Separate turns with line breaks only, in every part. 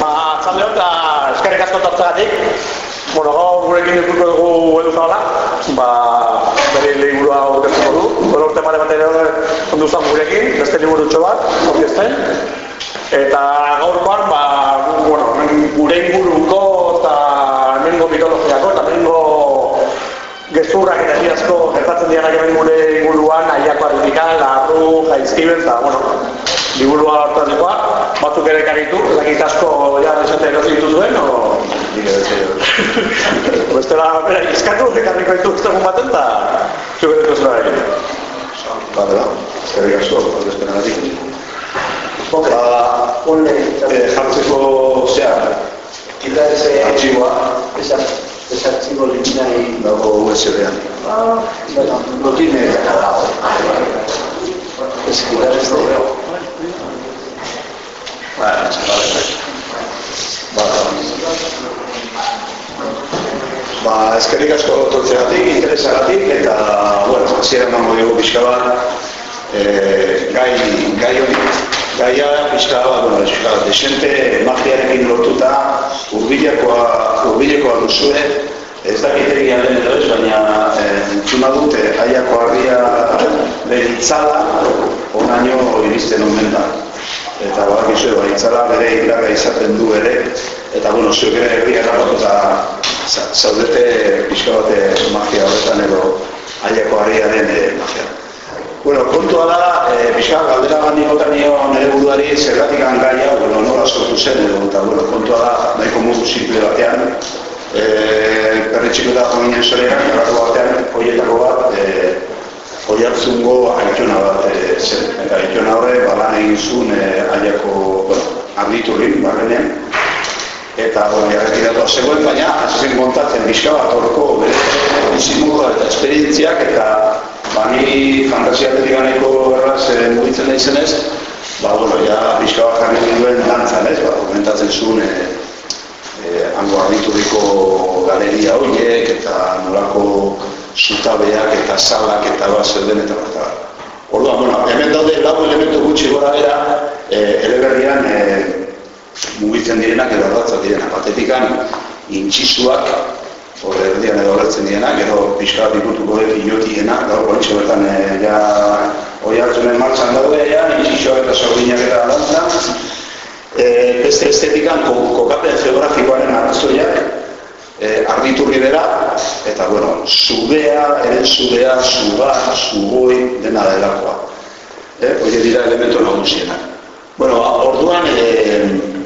ba, txaldeon eta eskerrik asko tortzagatik. Bueno, gaur gurekin ikusko dugu edu zabala, ba, bere liburua orkestuko du. Gero urte mare bat ere ondu zan gurekin, beste liburu bat, orkesten. Eta gaurkoan, ba, bueno, gure inguruko eta hemengo mitologiako eta hemengo gezurrak eta egiazko gertatzen dianak hemen gure inguruan, aiako arritikan, larru, jaizkiben, eta, bueno, liburua hartazikoa, batzuk ere karitu, lakit asko ja esate erosi dituzuen, o... Bestela, bera, izkatu, ekarriko ditu ustegun baten, eta zure dut zura egin.
Ba, bera, eskerrik asko, ordezpen agatik. Ba,
Ponle,
eh, jartzeko zehar,
quita ese,
artxiboa,
esa, ese archivo elimina y...
dago USB-an.
Ah, bueno, no tiene nada. Es quitar este.
Ba, ba, ba, asko tortzegatik, interesagatik, eta, bueno, hasiera emango dugu pixka bat, e, gai, gai hori, gaia pixka bat, bueno, pixka bat, desente magiarekin lotuta, urbilekoa, urbilekoa duzue, ez dakit egia den edo ez, baina e, entzuna dute, aiako harria beritzala, onaino iristen omen da eta badakizu ba itzala bere indarra izaten du ere eta bueno zuek ere herria harrapatuta za- zaudete pixka bate magia horretan edo aiako harriaren e, magia. Bueno, kontua da, e, pixka galdera bat nikotan nio nire buruari zergatik gaia, bueno, nola sortu zen edo, eta bueno, kontua da, nahiko modu simple batean, e, perretxiko eta jominen zorean, errako batean, hoietako bat, e, Oiartzungo aitona bat e, zen. Eta aitona horre, balan egin zuen e, aiako, bueno, arditurrin, barrenean. Eta, bueno, erretiratua zegoen, baina, hasi zen kontatzen bizka bat horko bere eta esperientziak, eta bani fantasiatetik ganeko erraz e, mugitzen nahi zenez, ba, bueno, ja, bizka bat jarri duen dantzan, ez, ba, komentatzen zuen, e, e, hango arditurriko galeria horiek, eta nolako zutabeak eta salak eta bat zeuden eta bat. Orduan, bueno, hemen daude lau elementu gutxi gora bera, e, eleberrian e, mugitzen direnak edo ardatzak direnak. Batetikan, intxisuak, horre erdian edo agertzen direnak, edo pixka bat ikutuko dut inotiena, gaur politxo bertan e, ja hoi hartzunen martxan daude, ja, intxisuak eta sordinak eta dantzan. E, beste estetikan kokapen geografikoaren arrazoiak, e, arditurri bera, eta, bueno, zubea, ere zubea, zuba, zugoi, dena delakoa. E, Oie dira elementu nagusienak. Bueno, orduan, e,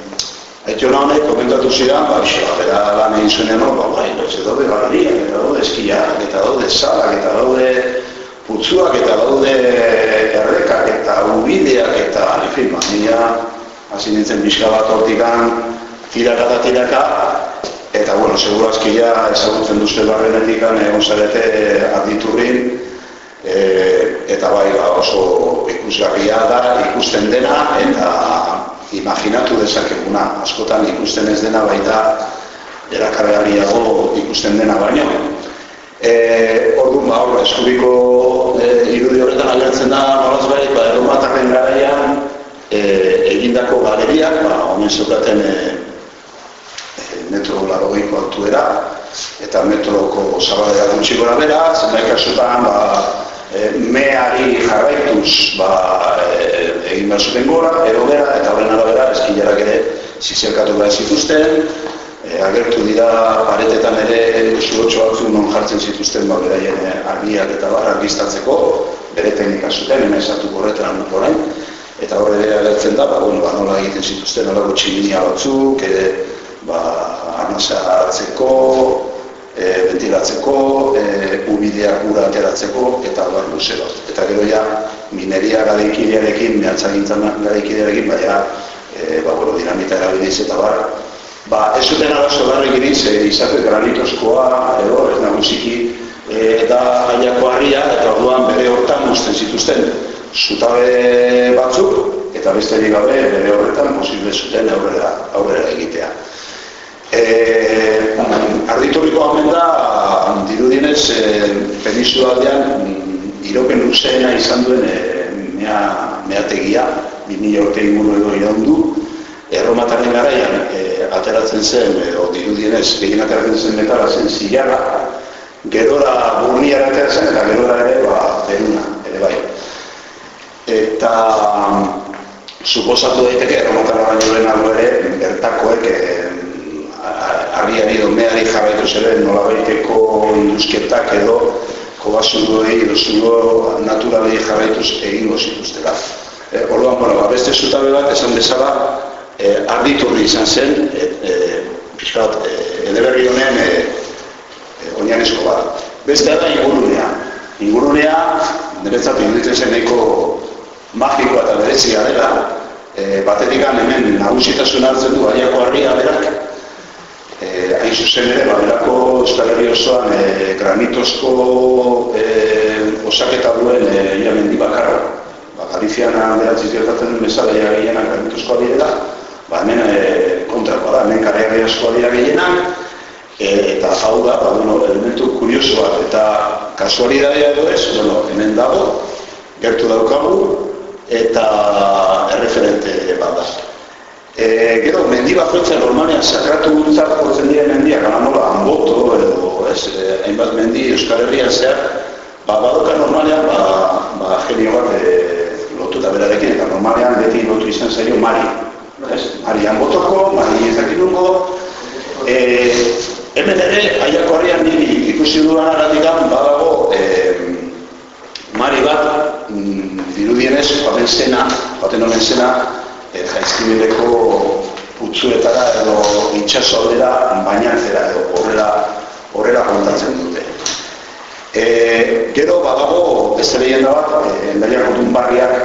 Aitona honek komentatu zidan, ba, iso, bera lan egin zuenean, no, ba, bai, ez daude galeriak, eta daude eskiak, eta daude salak, eta daude putzuak, eta daude errekak, eta ubideak, eta, en fin, ba, nila, hasi nintzen pixka bat hortikan, tiraka eta tiraka, Eta, bueno, seguro aski ja ezagutzen duzte barrenetik egon zarete arditurrin, e, eta bai ba, oso ikusgarria da, ikusten dena, eta imaginatu dezakeguna, askotan ikusten ez dena baita erakargarriago ikusten dena baino. E, orduan, ba, hor, eskubiko e, irudi horretan agertzen da, nolaz bai, ba, erromatarren garaian e, egindako galeriak, ba, omen zeukaten e, metro larogeiko altuera, eta metroko zabadea gutxi gora bera, zenbait kasutan, ba, e, meari jarraituz, ba, e, egin behar zuten gora, edo bera, eta horren arabera, eskilarak ere zizerkatu behar zituzten, e, agertu dira paretetan ere zuotxo batzuk non jartzen zituzten, ba, beraien e, argiak eta bar, argiztatzeko, bere teknika zuten, hemen esatu horretan orain, eta horre ere agertzen da, ba, bueno, ba, nola egiten zituzten, nolako tximinia batzuk, e, ba, arnasa hartzeko, e, ventilatzeko, e, ubideak ura ateratzeko, eta bar luze bat. Eta gero ja, mineria garaikidearekin, mehatzagintzan garaikidearekin, baina, e, ba, bueno, dinamita erabiliz eta bar, ba, ez zuten arazo garrik iriz, e, izate granitozkoa, edo, ez nagusiki, e, eta aiako harria, eta orduan bere hortan guzten zituzten, zutabe batzuk, eta besterik gabe bere horretan posible zuten aurrera, aurrera egitea. E, ardituriko hamen da, dirudienez, e, peninsula aldean, mm, iroken luzeena izan duen e, mea, meategia, 2000 urte inguru edo iraundu, erromataren garaian e, ateratzen zen, edo dirudienez, gehien ateratzen zen metala zen zilarra, gerora burniara ateratzen eta gerora ere, ba, beruna, ere bai. Eta suposatu daiteke, erromatara baino lehen ere, bertakoek e, argiari edo meari jarraitu zeren nola baiteko induzketak edo kobasuroei edo naturalei jarraituz egingo zituztela. E, Orduan, bueno, ba, beste zutabe bat esan bezala e, arditurri izan zen, e, e, pixkat, e, edeberri honen e, e, oinarezko bat. Beste da ingurunea. Ingurunea, niretzat iruditzen zen nahiko magikoa eta berezia dela, e, batetik hemen nagusitasun hartzen du aiako harria berak, e, hain zuzen ere, baderako Euskal Herri osoan e, granitozko e, osaketa duen e, ia mendi bakarra. Ba, Galizian handeratziz gertatzen duen bezala ia gehienak granitozkoa direla, ba, hemen e, kontrakoa da, hemen karriari askoa dira gehienak, e, eta hau da, ba, bueno, elementu kurioso bat, eta kasualidadea edo ez, bueno, hemen dago, gertu daukagu, eta erreferente bat da. E, gero, mendi bakoitzak normalean sakratu portzen dira mendiak, gana nola, anboto, edo, ez, e, hainbat mendi Euskal Herrian zehar, ba, badoka normalean, ba, ba, genio bat e, lotuta berarekin, eta normalean beti lotu izan zaio Mari. Ez, Mari anbotoko, Mari ezakirungo, e, hemen ere, aiako harrian niri ikusi duan aratikan, badago, e, Mari bat, mm, dirudienez, baten zena, baten honen zena, e, jaizkibideko putzuetara edo itxaso aldera bainatzera edo horrela horrela kontatzen dute. E, gero badago beste lehenda bat, e, endaiak otun barriak,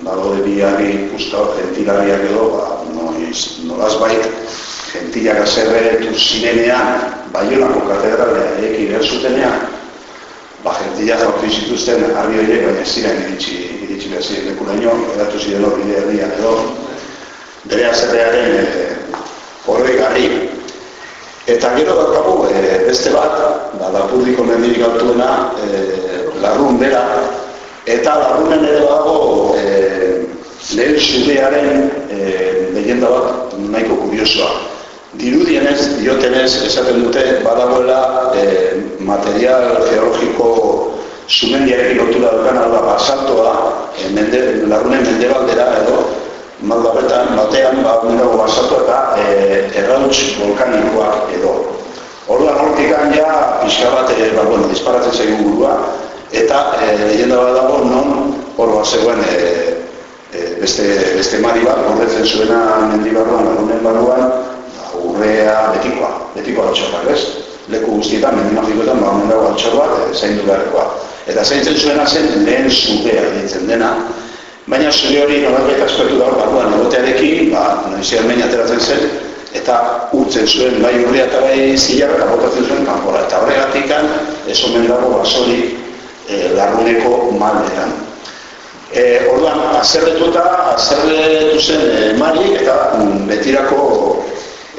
badago de biharri puzka gentilariak edo, ba, noiz, nolaz bait, gentilak azerretu zirenean, baionako katedralea eki behar zutenean, ba, gentilak jaurtu zituzten harri horiek, baina ziren iritsi, iritsi behar ziren lekuraino, edatu ziren hori herrian edo, bere azerrearen e, horrei garri. Eta gero daukagu e, beste bat, ba, da publiko mendirik altuena, e, larrun bera, eta larrunen ere dago e, lehen zudearen e, lehenda bat nahiko kuriosoa. Dirudienez, diotenez, esaten dute, badagoela e, material geologiko sumendiarekin lotura dukan, hau da, basaltoa, e, mende, larrunen mendebaldera edo, malda betan, batean, ba, dago basatu eta e, errauntz volkanikoak edo. Orduan hortikan ja, pixka bat, e, ba, bueno, disparatzen zaigu burua, eta e, lehenda bat dago non hor bat zegoen e, e, beste, beste mari bat, horretzen zuena mendi barruan, agunen barruan, ba, urrea betikoa, betikoa altxorrak, ez? Leku guztietan, mendi magikoetan, ba, dago altxor bat, e, zaindu beharrekoa. Eta zaintzen zuena zen lehen zubea ditzen dena, Baina zure hori nolabait aspektu da barruan egotearekin, ba, noizean baina ateratzen zen, eta urtzen zuen bai urria eta bai zilarra botatzen zuen kanpora. Eta horregatik ez omen dago basori e, larruneko maldean. E, orduan, azerretu eta azerretu zen e, mari eta mm, betirako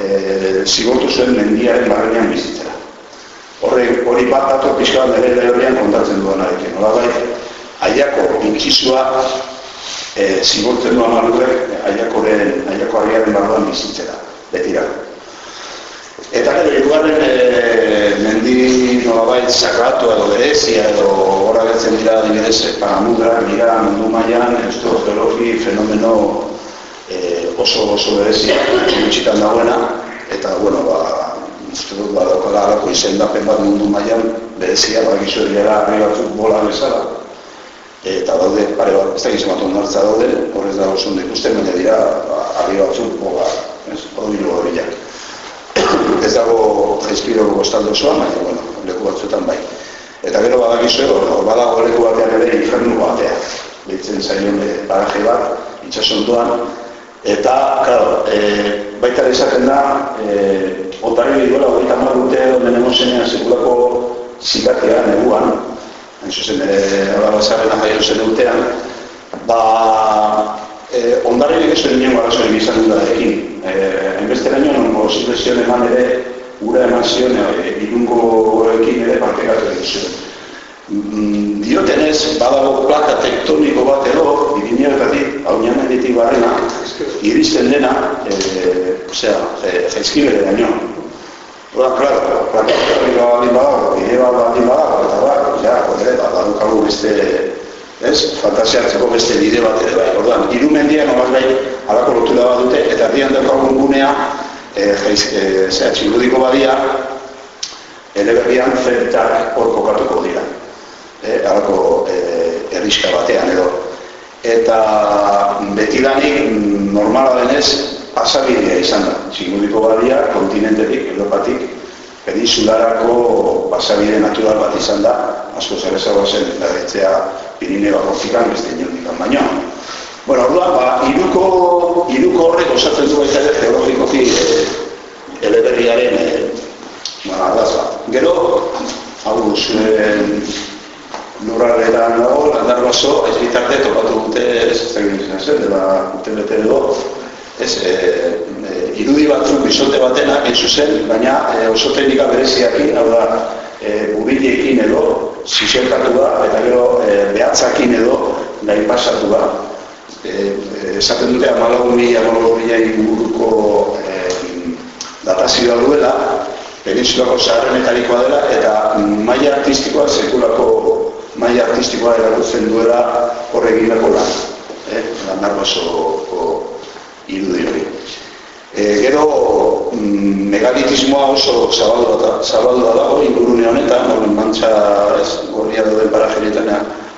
e, zigortu zuen mendiaren barrenean bizitzera. Horre, hori bat dator pixka nire lehorrean kontatzen duenarekin. Nola bai, aiako inkizua e, zigurtzen du amaluek aiakoren, aiako harriaren barruan bizitzera, betira. Eta gero, igualen e, mendi nolabait sakratu edo berezia edo gertzen dira dibidez paramudra, dira mundu mailan esto geologi fenomeno e, oso oso berezia gutxitan dagoena eta bueno, ba, uste dut badaukala alako izendapen bat mundu mailan berezia, ba, gizu dira harri batzuk bola bezala, eta daude pare bat, ez da gizema tonartza daude, horrez da oso ikusten, baina dira, argi batzuk, boga, ez, hori bila. ez dago jaizkiro gostaldo osoan, baina, bueno, leku batzuetan bai. Eta gero badakizu, bueno, badago leku batean ere infernu batean, behitzen zaion baraje bat, itxasontuan, eta, claro, e, baita esaten da, e, otari duela, hogeita mar dute, onden emozenean sekulako zikatia neguan, hain zuzen ere alabazarren ahaio zen urtean, ba, e, ondarri ez zuen nien garazoen izan dut darekin. E, Hainbeste baino, nongo zituzioan eman ere, ura eman zion, e, irungo ekin ere partekatu egin zuen. Mm, diotenez, badago plaka tektoniko bat edo, Pirineoetatik, hau niamenditik barrena, iristen dena, e, osea, e, jaizkibere daño. Oda, klaro, plaka tektoniko baldin badago, bide bat baldin badago, eta bar, ja, kodere, bat, badukagu beste, ez, fantasiatzeko beste bide bat ere bai. Orduan, irumendia nomaz bai, alako lotura bat dute, eta erdian daukagun gunea, e, jaiz, e, zera, txiludiko badia, eleberrian zentak hor kokatuko dira eh, alako eh, erriska batean edo. Eta betidanik normala denez pasabidea izan da. Txingudiko badia, kontinentetik, Europatik, peninsularako pasabide natural bat izan da, asko zer ezago zen, larretzea Pirineo Arrozikan, beste inondikan baino. Bueno, orduan, ba, iruko, iruko horrek osatzen du ere geologikoki eh, eleberriaren eh, ba, Gero, hau, zuen, lurraldetan dago, landar baso, ez bitarte topatu dute, ez da ginen zen, dela urte bete edo, ez, e, e, irudi batzuk bizote batena, ez zuzen, baina e, oso teknika bereziakin, hau da, e, bubileekin edo, zizertatu da, eta gero e, behatzakin edo, nahi pasatu da. E, esaten dute, amalau mila, amalau mila inguruko e, datazioa duela, peninsulako zaharrenetarikoa dela, eta maila artistikoa sekulako maila artistikoa erakutzen duela horregin dago lan, eh? lan irudi hori. E, gero, mm, megalitismoa oso zabaldua da, hori ingurune honetan, hori mantxa ez gorria duen parajenetan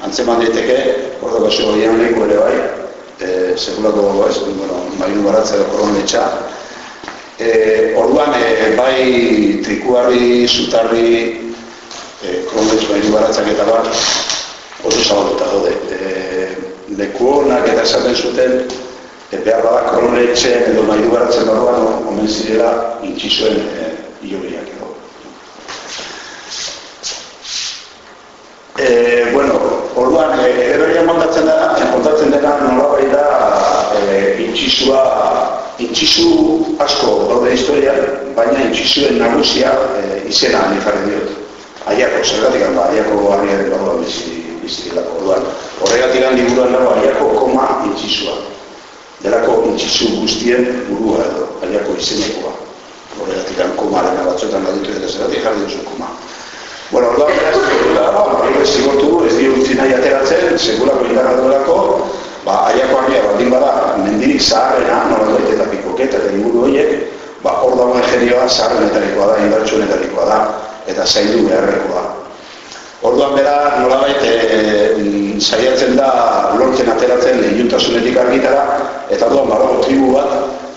antzeman daiteke, dago oso hori ere bai, e, sekulako ez, bueno, mainu baratzea da koronetxa. E, orduan, e, bai trikuarri, zutarri, e, kronbetz behin baratzak eta bat oso zabalduta daude. E, leku honak eta esaten zuten e, behar bada kronbetzen edo nahi baratzen dagoan omen zirela intxizuen e, ioriak edo. E, bueno, orduan, e, eroia montatzen da, montatzen dena nola da e, intxizua, intxizu asko daude historia, baina intxizuen nagusia e, izena jarri diot aiako, zergatik handa, aiako harriaren dagoa bizi, bizi delako orduan. Horregatik handi buruan dago aiako koma intxizua. Delako intxizu guztien burua edo, aiako izenekoa. Horregatik handi koma dena batzuetan baditu eta zergatik jarri duzu koma. Bueno, orduan, ez dira, ez zigortu, ez dira utzi nahi ateratzen, segurako indarra duelako, ba, aiako harria baldin bada, mendirik zaharrena, nola doit eta pikoketa eta inguru horiek, ba, hor dagoen genioa zaharrenetarikoa da, indartsuenetarikoa da, eta zaindu beharrekoa. Orduan bera nolabait e, saiatzen da lortzen ateratzen lehiuntasunetik argitara eta orduan badago tribu bat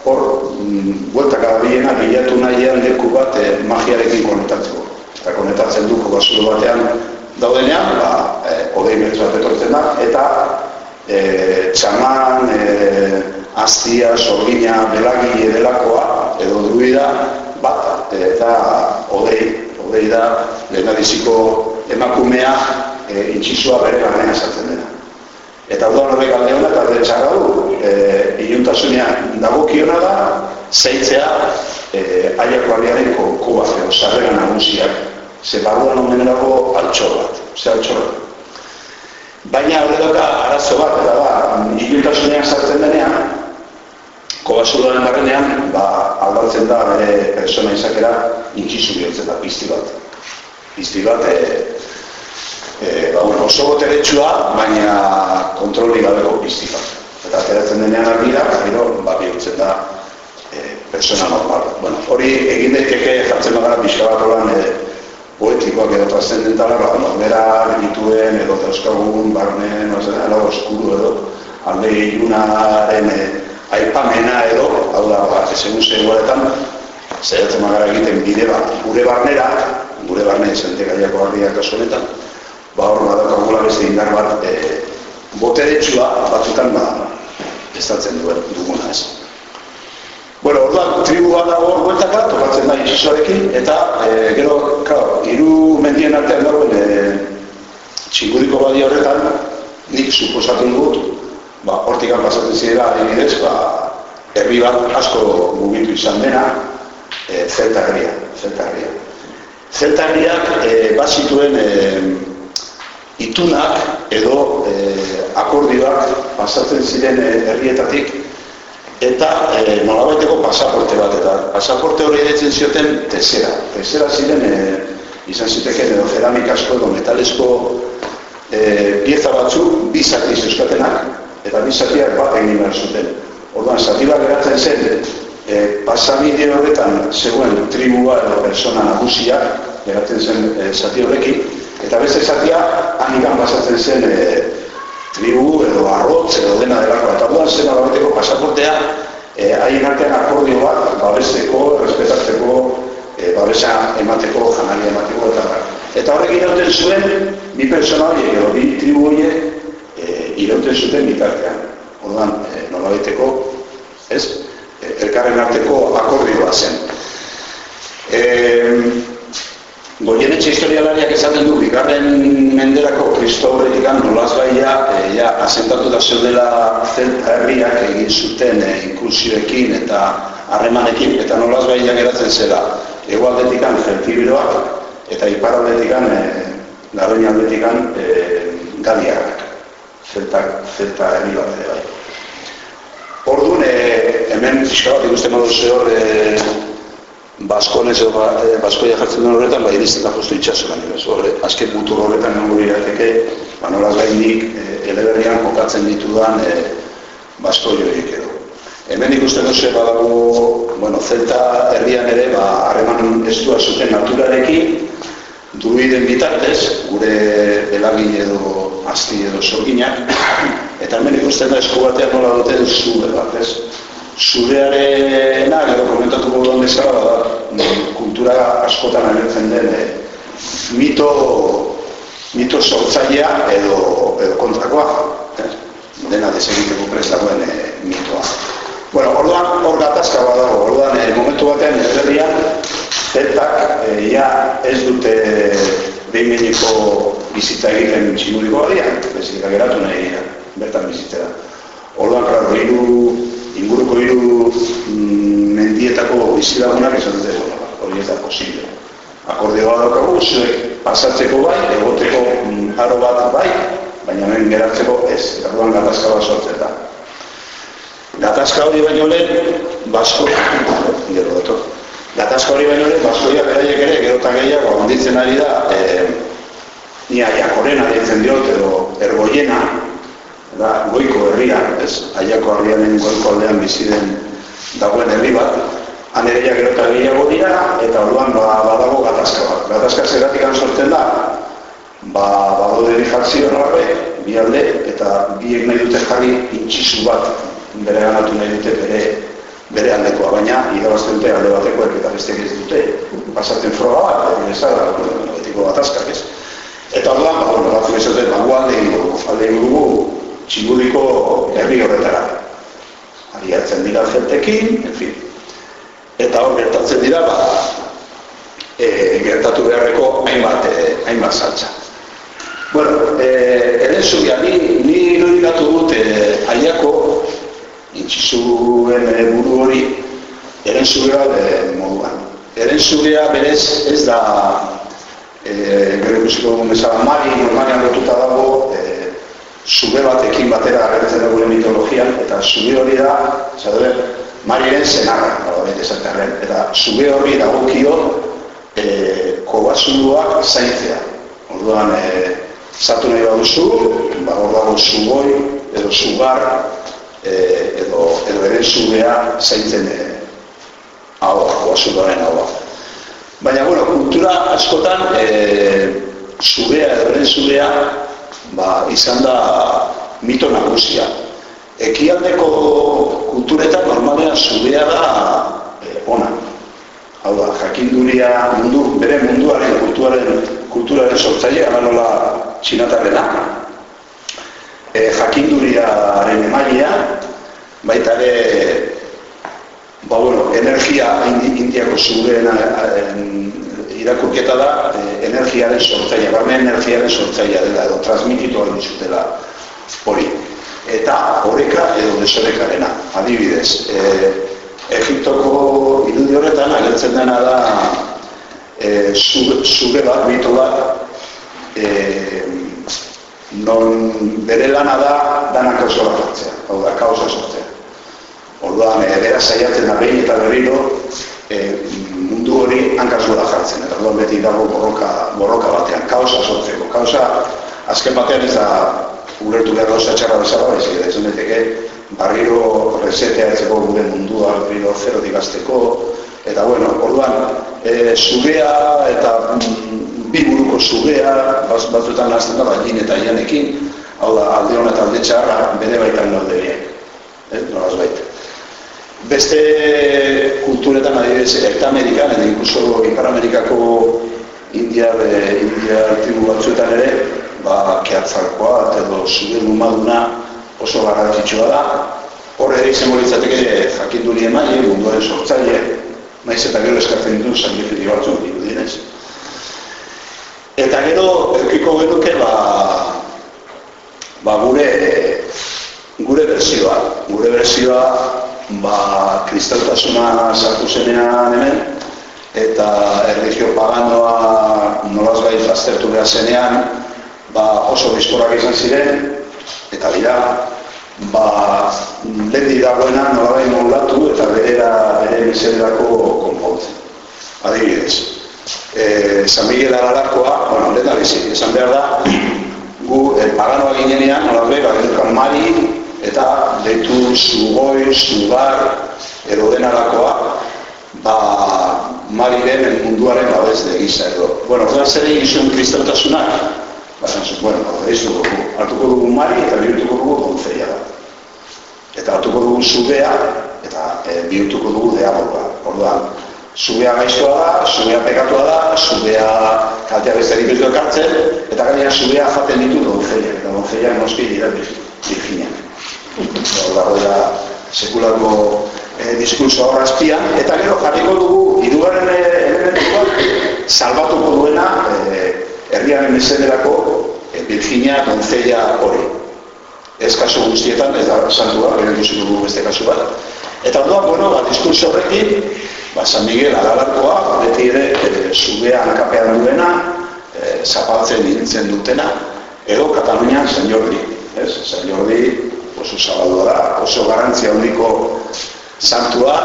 hor mm, bueltak biena bilatu nahian leku bat e, magiarekin konetatzeko. Eta konetatzen du basuro batean daudenean, ba, e, odei metro etortzen da, eta e, txaman, e, aztia, sorgina, belagi edelakoa, edo druida, bat, eta odei hori da lehendabiziko emakumea e, intxizua bere garnena sartzen dena. Eta orduan horrek alde hona eta alde txarra du, e, iluntasunean dagokiona da, zeitzea e, aiako aliaren kokua, edo sarrera nagusiak, ze barruan omen dago altxor bat, ze altxor bat. Baina horre doka arazo bat, eta da, iluntasunean sartzen Kobasudoren barrenean, ba, aldatzen da bere persona izakera intxizu bihurtzen da, pizti bat. Pizti bat, e, e, ba, bueno, oso boteretsua, baina kontroli gabeko pizti bat. Eta ateratzen denean argira, gero, ba, bihurtzen da e, persona normal. Bueno, hori egin daiteke jartzen bagara pixka bat holan e, poetikoak edo trascendentala, ba, norbera dituen edo euskagun, barnen, no, oskuru edo, alde ilunaren e, aipamena edo, hau da, ba, ezen uste egoeretan, zeratzen magara egiten bide bat, gure barnera, gure barne izan gaiako barriak honetan, ba hor badakagula beste indar bat, e, boteretsua batzutan ba, estatzen duen duguna ez. Bueno, orduan, tribu bat dago bueltaka, tokatzen da itxasoarekin, eta e, gero, claro, iru mendien artean dagoen e, txinguriko badi horretan, nik suposatzen dut, ba, hortikan pasatzen zirela adibidez, ba, herri bat asko mugitu izan dena, e, zelta herria, zelta herria. Zelta herriak e, bazituen e, itunak edo e, akordioak pasatzen ziren herrietatik eta e, nolabaiteko pasaporte bat eta pasaporte hori edetzen zioten tesera. Tesera ziren e, izan ziteken edo ceramik asko edo metalesko e, pieza batzu bi zati zeuskatenak eta bi zatiak bat egin behar zuten. Orduan, zati bat geratzen zen e, pasabide horretan zegoen tribua edo persona nagusia geratzen zen e, zati horrekin. Eta beste zatia anikan pasatzen zen e, tribu edo arrotz edo dena delako. Eta duan zen alabateko pasaportea e, haien artean akordio bat babeseko, respetatzeko e, babesa emateko, janari emateko eta eta horrek irauten zuen bi persona horiek edo bi tribu horiek irauten zuten bitartean. Orduan e, nolabiteko ez, e, elkarren arteko akordioa zen. E, Goienetxe historialariak esaten du, bigarren menderako kristo horretik nolaz baia, e, ja, asentatu da zeudela zelta herriak egin zuten e, inklusioekin eta harremanekin, eta nolaz baia geratzen zela. Ego aldetik eta ipar aldetik e, garroin aldetik e, galiak, zelta, zelta herri bat ere bai. Orduan, e, hemen fiskal ikusten modu zehor, e, Baskonez edo eh, Baskoia jartzen duen horretan, ba, irizten da justu itxaso gani, bez, horre, azken mutur horretan gateke, ba, nolaz gainik, e, eleberrian kokatzen ditudan e, Baskoi horiek edo. Hemen ikusten duzu badago, bueno, zelta herrian ere, ba, harreman estua zuten naturarekin, druiden bitartez, gure belagin edo asti edo sorginak, eta hemen ikusten da esku batean nola duten zu bat, ez? zurearena, gero komentatu duen bezala, da, kultura askotan agertzen den eh, mito, mito sortzailea edo, edo kontrakoa, eh? dena desegiteko prest dagoen eh, mitoa. Bueno, orduan hor gatazka badago, orduan eh, momentu batean ezberdian, zeltak eh, ja ez dute behin behiniko bizita egiten tximuriko badian, bezik geratu nahi bertan bizitzera. Orduan, klaro, hiru inguruko hiru mm, mendietako bizilagunak esan dute, hori ez da posible. Akordioa daukagu, zuek pasatzeko bai, egoteko mm, aro bat bai, baina hemen geratzeko ez, eta duan gatazka bat sortzen da. Gatazka hori baino lehen, basko, gero dato, gatazka hori baino lehen, baskoia beraiek ere, gero eta gehiago, handitzen ari da, e, ni aiakorena ditzen diot, edo ergoiena, da goiko herria, ez, aiako herrianen goiko aldean bizi den dagoen herri bat, han ere gero eta gehiago dira, eta orduan ba, badago gatazka bat. Gatazka zeratik sortzen da, ba, bado deri jakzio bi alde, eta biek nahi dute jarri intxizu bat, bere ganatu nahi dute bere, bere aldekoa, baina irabazten dute alde batekoek eta beste ez dute, pasatzen froga bat, ez da, etiko gatazkak ez. Eta orduan, ba, bueno, batzuk ez dute, ba, alde ingo, alde ingo txinguriko herri horretara. Ariatzen dira jentekin, en fin. Eta hor gertatzen dira, ba, e, gertatu beharreko hainbat, e, hainbat saltza. Bueno, e, eren zubia, ni, ni irudikatu dut e, aiako, intxizuen e, buru hori, eren zubia e, moduan. Eren zubia berez ez da, e, gero ikusiko bezala, mari, normalian lotuta dago, e, zube batekin batera agertzen da gure mitologian, eta zube hori da, zaudere, mariren zenarra, eta zube hori dagokio e, kobazuluak zaintzea. Orduan, e, zatu nahi baduzu, ba, hor dago zuboi, edo zugar, e, edo, edo ere zubea zaintzen e, hau, kobazuluaren hau. Baina, bueno, kultura askotan, e, zubea edo ere zubea, ba, izan da mito nagusia. Ekialdeko kulturetan normalean zubea da e, ona. Hau da, jakinduria mundu, bere munduaren kulturaren, kulturaren sortzaile, nola txinatarrena. E, jakinduriaren emailea, baita ere, ba, bueno, energia indiako zubeen irakurketa da e, energiaren sortzaia, barne energiaren sortzaia dela edo transmititu hori zutela hori. Eta horeka edo desorekarena, adibidez. E, Egiptoko irudi horretan agertzen dena da e, zure bat, mito bat, e, non bere lana da dana kausora jartzea, hau da, kausa sortzea. Orduan, e, bera saiatzen da behin eta berriro e, mundu hori hankazura jartzen, eta orduan beti dago borroka, borroka batean, kausa sortzeko. Kausa, azken batean ez da ulertu behar gauza txarra bezala, baizik, ez honeteke barriro resetea etzeko gure mundua, barriro zerotik azteko, eta bueno, orduan, e, zubea eta mm, bi buruko zubea, baz, batzuetan nazten da, bain eta ianekin, hau da, alde hona eta alde txarra, bere baitan gaude biek. Eh, nolaz baita. Beste kulturetan adibidez, eta Amerikan, eta inkluso Ipar Amerikako India, e, India tribu batzuetan ere, ba, kehatzarkoa, edo zure numaduna oso garrantzitsua da. Hor ere izan bolitzateke jakinduri emaile, munduaren sortzaile, maiz eta gero eskatzen ditu sakrifizio batzuk dirudinez. Eta gero, erkiko genuke, ba, ba gure, gure berzioa. Gure berzioa, ba, kristaltasuna sartu zenean hemen, eta erlijio paganoa nolaz bai aztertu behar zenean, ba, oso bizkorak izan ziren, eta dira, ba, lendi dagoena nola behin modulatu eta berera bere misererako konpontzen. Adibidez, e, San Miguel Ararakoa, bueno, lehen da bizi, esan behar da, gu e, paganoa ginenean, nola ba, mari, eta deitu zugoi, zugar, edo denarakoa, ba, mari den munduaren babez de gisa edo. Bueno, da zer egin zuen kristautasunak, Baina, bueno, ez dugu, hartuko dugu mari eta bihurtuko dugu donzeia da. Eta hartuko dugu zubea eta e, bihurtuko dugu deagoa. Orduan, zubea gaiztoa da, zubea pekatua da, zubea kaltea besterik ez ekartzen, eta gaina zubea jaten ditu donzeia. Eta donzeia noski dira virginia. Orduan, da, sekulako e, diskurso horra espian, eta gero jarriko dugu, irugarren elementuak, salbatuko duena, e, herriaren mesederako e, Virginia Doncella hori. Ez kasu guztietan, ez da santua, bere dugu beste kasu bat. Eta orduan, bueno, ba, diskurso horrekin, ba, San Miguel Aralarkoa, beti ere, e, zubea hankapean duena, e, zapaltzen nintzen dutena, edo Katalunian San Jordi. Ez? San Jordi oso zabaldua da, oso garantzia handiko santua,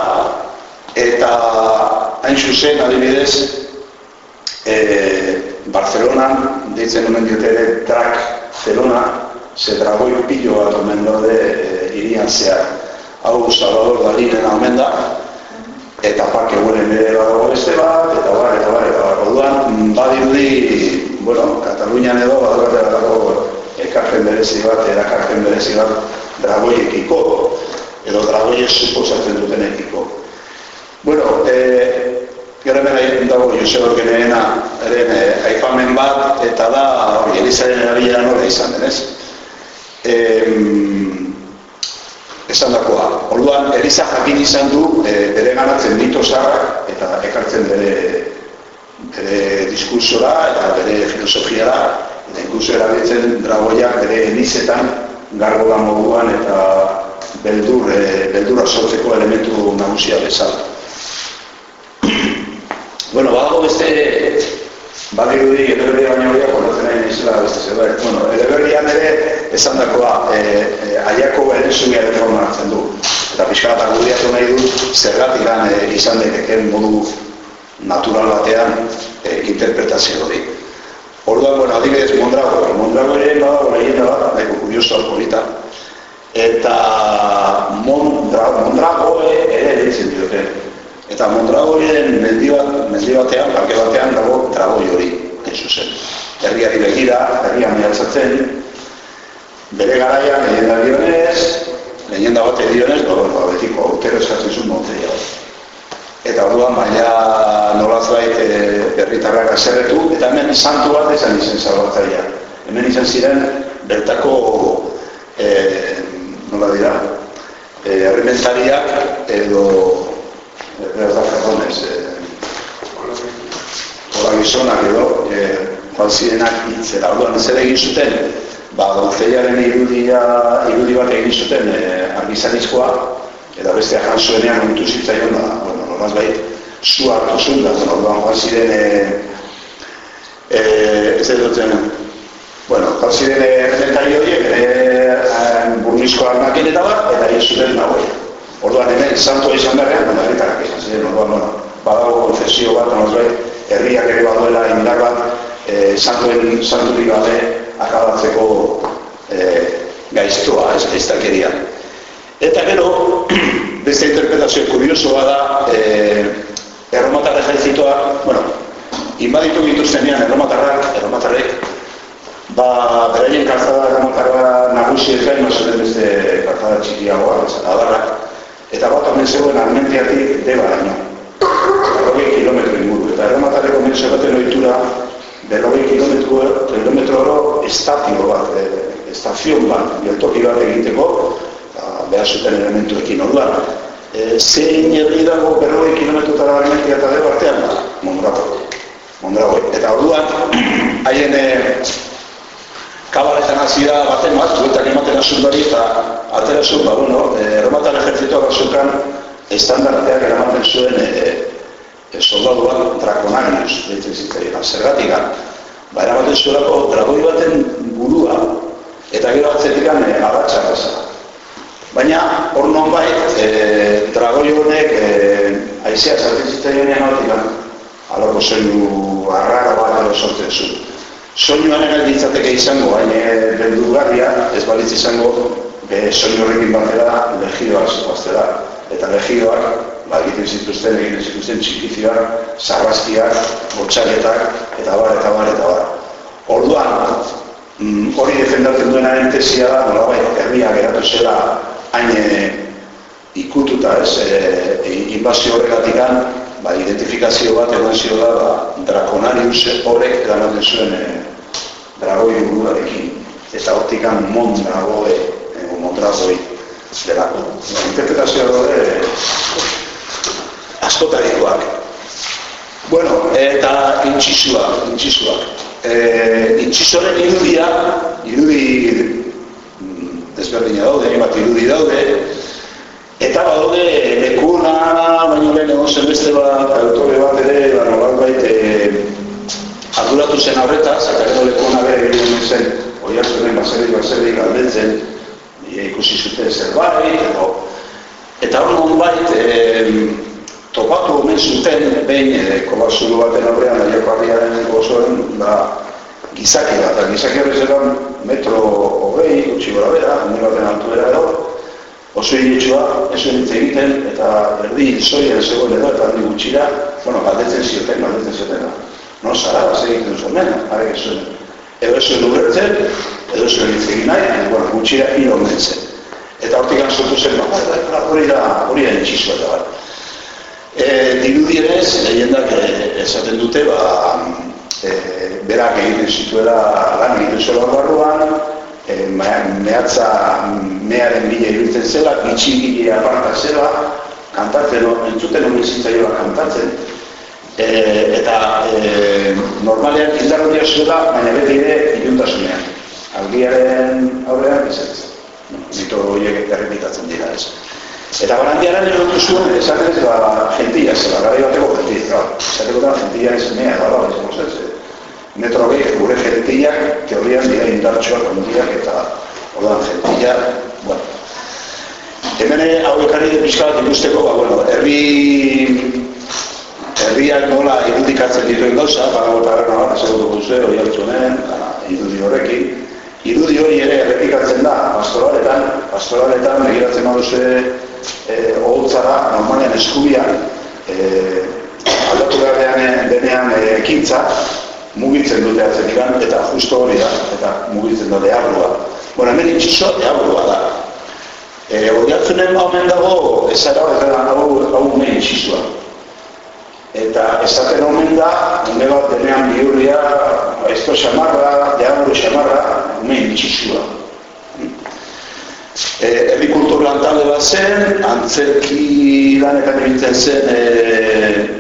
eta hain zuzen, adibidez, e, Barcelona, deitzen omen diote ere trak zelona, ze dragoi pilo bat omen dode e, irian zehar. Hau Salvador Dalinen omen da, eta parke guren ere badago beste bat, eta bar, eta bar, eta bar. Orduan, badirudi, bueno, Katalunian edo badago dago ekarpen berezi bat, erakarpen berezi bat dragoiekiko, edo dragoiek suposatzen duten ekiko. Bueno, Gero hemen egiten dago Joseba Geneena eren eh, aipamen bat eta da hori Elizaren erabilera nola izan denez. E, esan dakoa. Orduan Eliza jakin izan du e, bere ganatzen mito eta ekartzen bere bere diskursora eta bere filosofiara eta inkluso erabiltzen dragoiak bere elizetan gargola moduan eta beldur, e, beldura sortzeko elementu nagusia bezala. Bueno, badago beste badirudi eleberri baina hori akordatzen nahi nizela beste zerbait. Bueno, eleberrian ere esan dakoa, e, e, aiako erenzumia reforma hartzen du. Eta pixka bat argudiatu nahi du zergatik gan e, izan daiteken modu natural batean e, interpretazio hori. Orduan, bueno, adibidez, Mondrago. Mondrago ere, badago lehena bat, nahiko kurioso polita. Eta Mondrago, Mondrago ere ditzen diote. Eta Mondragoien mendi, bat, mendi batean, parke batean dago dragoi hori, hain zuzen. Herriari begira, herrian mehatzatzen, bere garaian lehenda dionez, lehenda bat edionez, ba, ba, betiko autero eskatzen zuen montzea. Eta orduan baina nolaz bait herritarrak aserretu, eta hemen santu bat izan izen zabatzaia. Hemen izan ziren bertako e, nola dira, e, edo ez da ferronez, hola gizonak edo, joan zirenak hitzera. Orduan, zer egin zuten, ba, donzeiaren irudia, irudi bat egin zuten e, argizarizkoa, eta bestea jan zuenean ointu zitzaion da, bueno, normaz bai, zu hartu zuen da, orduan, joan ziren, e, e, ez dutzen, Bueno, ziren errementari horiek, ere burnizko armakin eta bat, eta egin zuten nagoia. Orduan hemen, santua izan beharrean, baina herritarak izan ziren, orduan, bueno, badago konfesio bat, nozue, herriak ere baduela indar bat, e, santuen, santurik gabe akabatzeko e, gaiztoa, ez, ez dakeria. Eta gero, beste interpretazio kuriosoa da, e, erromatar ejertzitoa, bueno, inbaditu dituztenean erromatarrak, erromatarrek, ba, beraien kalzada erromatarra nagusi ezen, no beste kalzada txikiagoa, adarrak, eta bat omen zegoen armentiatik deba daño. Berrogei kilometro inguru, eta erromatarreko menso baten oitura, berrogei kilometro, kilometro oro estatio bat, e, estazion bat, geltoki bat egiteko, ba, behar zuten elementuekin orduan. E, zein herri dago berrogei kilometrotara armentia eta deba artean, Mondrago. Mondrago. Eta orduan, haien e, kabaletan hasi da baten bat, zuetan ematen azundari eta atera zuen, ba, bueno, e, erromatar ejertzitoa bat zukan estandarteak eramaten zuen e, e, soldadu bat drakonarius, behitzen zitzaien, zergatik ba, eramaten zuelako dragoi baten burua eta gero atzetikan e, adatsak bezala. Baina, hor non bai, e, dragoi honek e, aizea zartzen zitzaien egin alako zeinu arrara bat edo sortzen zuen. Soinuan ere ditzateke izango, baina beldurgarria, ez balitz izango, be soinu horrekin batera legioak zuaztera. Eta legioak, ba, egiten zituzten, egiten zituzten txikizioak, sarraskiak, botxaretak, eta bar, eta bar, eta bar. Orduan, mm, hori defendatzen duena entesia da, nola bai, herria geratu zela hain ikututa, ez, e, inbazio horregatik ba, identifikazio bat egon zio da, ba, Draconarius horrek eramaten zuen e, dragoi buruarekin. Eta hortikan mondragoe, e, mondragoi dela. Interpretazioa dode e, askotarikoak. Bueno, eta intxisua, intxisua. E, intxisoren irudia, irudi mm, desberdina daude, bat irudi daude, Eta badaude lekuna, baino lehen egon zen beste bat, autore bat ere, ba, nolat baita, e, arduratu zen horretaz, eta gero lekuna bere egin zen, oi hartzunen baserik, baserik aldetzen, e, ikusi zuten zerbait, edo, eta hor non e, topatu omen zuten, behin, e, kolapsulu baten aurrean, aiako harriaren gozoen, da, gizaki bat, eta gizaki horrezetan metro hogei, gutxi gora bera, baten altuera edo, oso egitxua, ez egiten, eta erdi zoia zegoen edo, eta handi gutxira, bueno, galdetzen zioten, galdetzen zioten, no, zara, bat egiten zuen mena, arek ez zuen, edo ez zuen ulertzen, edo ez zuen egin nahi, bueno, gutxira hilo mentzen. Eta hortik anzotu zen, no, hori da, hori da itxizua eta bat. E, dirudierez, lehendak esaten dute, ba, e, berak egiten zituela lan egiten zuela barruan, e, mehatza mearen bila iruditzen zela, bitxi bila aparta zela, kantatzen, entzuten hori zitzaioa kantatzen, e, eta e, normalean indarrodia zuela, baina beti ere iluntasunean. Algiaren aurrean ez. Mito horiek errepitatzen dira ez. Eta barandiaren erotu zuen, esaten ez, ba, gentilla zela, gara bateko gentilla, esateko da, gentilla ez mea, gara, ez, ez, metro behi gure gentillak, teorian dira indartxoak ondiak eta ordan gentillak, bueno. Hemen hau ekarri pixka bat ikusteko, ba, bueno, herri herriak nola irudikatzen dituen gauza, gara nola, esagutu guzue, hori hartzunen, irudi horrekin. Irudi hori ere errepikatzen da, pastoraletan, pastoraletan, begiratzen baduzue, e, oholtzara, normalean eskubian, e, aldatu behar denean e, ekintza, mugitzen dute atzenikan, eta justo hori da, eta mugitzen dute deabrua. Bueno, hemen itxizo deabrua da. E, hori hartzunen omen dago, ez ara horretan hau, hau me itxizua. Eta esaten omen da, hone bat denean bihurria, esto xamarra, deabru xamarra, me itxizua. E, Herri kultur lan talde bat zen, antzerki lanetan egiten zen e,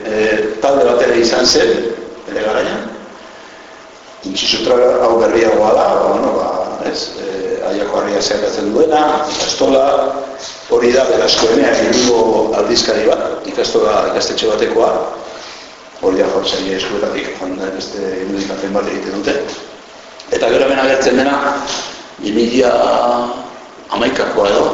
e, talde bat ere izan zen, ere garaian. Intxisutra hau berriagoa da, ba, bueno, ba, ez, e, aiako harria zehatzen duena, ikastola, hori da berazkoenea irungo aldizkari bat, ikastola ikastetxe batekoa, hori da jortzaile eskuetatik, joan da beste irudikatzen bat egiten dute.
Eta gero hemen agertzen dena, 2000 amaikakoa edo,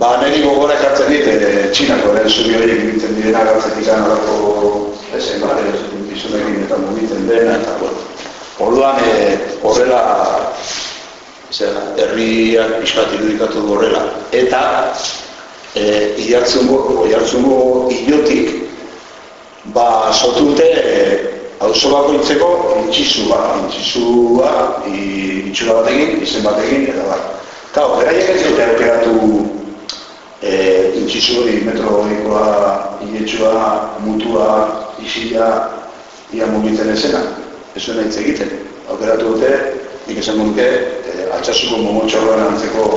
Ba, niri gogora ekartzen dit, e, txinako eren zubi horiek egiten direna gartzetik alako esen bat, bizunekin eta mugitzen dena, eta bueno. Orduan, e, horrela, zer, herriak pixkat irudikatu horrela. Eta, e, iartzungo, oiartzungo iotik, ba, sotute, e, auzo bakoitzeko intxizua, intxizua, itxura batekin, izen batekin, eta bat. Eta, beraiek ez dute aukeratu e, intxizu hori metro inetxua, mutua, isila, ia mugitzen ezena. Ez zuen hitz egiten. Aukeratu dute, nik esan nuke, e, atxasuko momotxorroan antzeko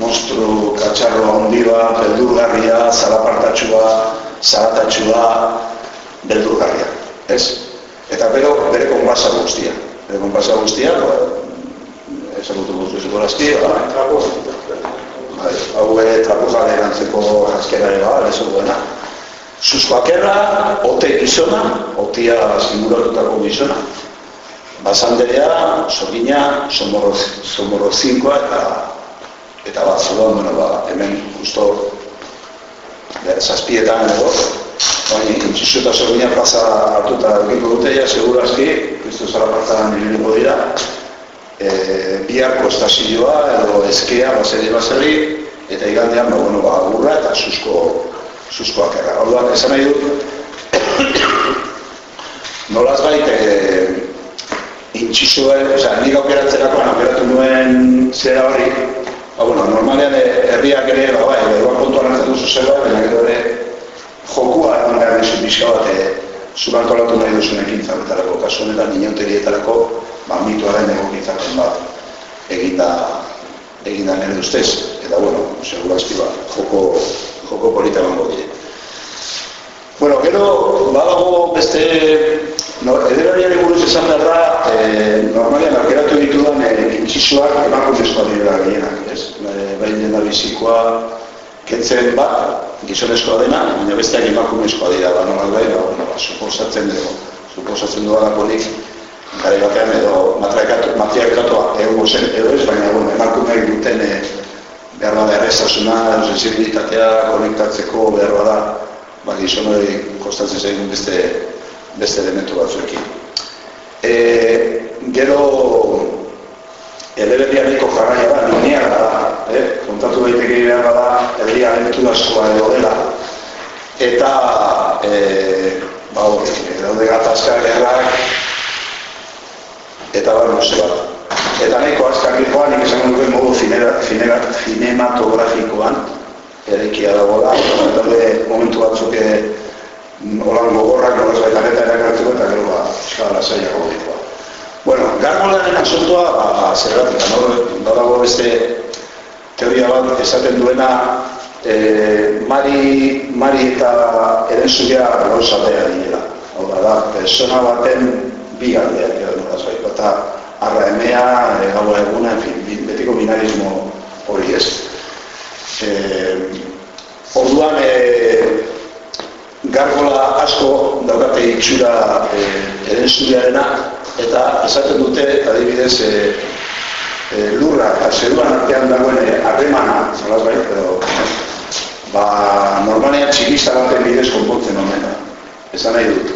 monstru, katxarro handiba, beldurgarria, zalapartatxua, zaratatxua, beldurgarria. Ez? Eta bero, bere konpasa guztia. Bere konpasa guztia, ba, esan dut guztu ezukorazki, ba, bai, hau ere trapujale erantzeko jaskera ere ba, lezo duena. Suskoakerra, ote gizona, otia simulatutako gizona. Basanderea, sorgina, somorro zinkoa eta eta bat zuloan, bueno, ba, hemen justo zazpietan edo, baina intzizu eta sorgina plaza hartuta egiko dute, ja, segurazki, Kristo zara partzaren nirenuko dira, e, biharko estazioa edo eskea baseri baseri eta igandean ba, bueno, ba, gurra eta susko suskoak erra. Orduan, esan nahi dut nolaz baita e, intxizue, oza, nik aukeratzerakoan aukeratu nuen zera hori ba, bueno, normalean e, herriak ere, ba, bai, edo kontuan hartzen duzu zela, baina gero ere jokua eman behar dizu bizka bat, e, zurantolatu nahi duzun ekin zabetarako, kasu honetan, inauterietarako, ba, mituaren egokitzapen bat eginda eginda nire ustez. Eta bueno, segurazki ba, joko, joko polita bango dire Bueno, gero, badago beste no, ederariari buruz esan da e, normalian arkeratu ditudan e, intxizuak emakumezkoa dira gehienak, ez? E, bain dena bizikoa kentzen bat, gizonezkoa dena, baina besteak emakumezkoa dira, ba, normal bai, ba, ba, suposatzen dugu, suposatzen dugu adakonik, gare batean edo matriarkatoa egon zen edo ez, baina bueno, emakumeak duten e, behar bada errezasuna, sensibilitatea konektatzeko behar bada ba, gizon hori kostatzen zaigun beste, beste elementu batzuekin. E, gero eleberrianeko jarraia da, linea da, eh? kontatu daiteke behar bada, herria aventura askoa edo dela, eta e, ba, daude gatazka gerrak, eta bar luze bat. Eta nahiko azkar joan, nik esan duen modu cinematografikoan, erekia dago da, daude momentu batzuk holan gogorrak, nolaz baita eta erakartzeko, eta gero ba, eskala zaiako dikoa. Bueno, garmolaren asuntoa, ba, zerratik, no? dago beste teoria bat esaten duena, e, mari, mari eta erenzuia gauza beha dinela. Hau da, da, persona baten bi aldeak edo nolaz eta arra emea, e, gaua eguna, en fin, betiko binarismo hori ez. E, orduan, e, gargola asko daukate itxura e, eren zudearena, eta esaten dute, adibidez, e, e, lurra eta zeruan artean dagoen harremana, zolaz bai, edo, ba, normalean txikista baten bidez konpontzen omen Esan nahi dut,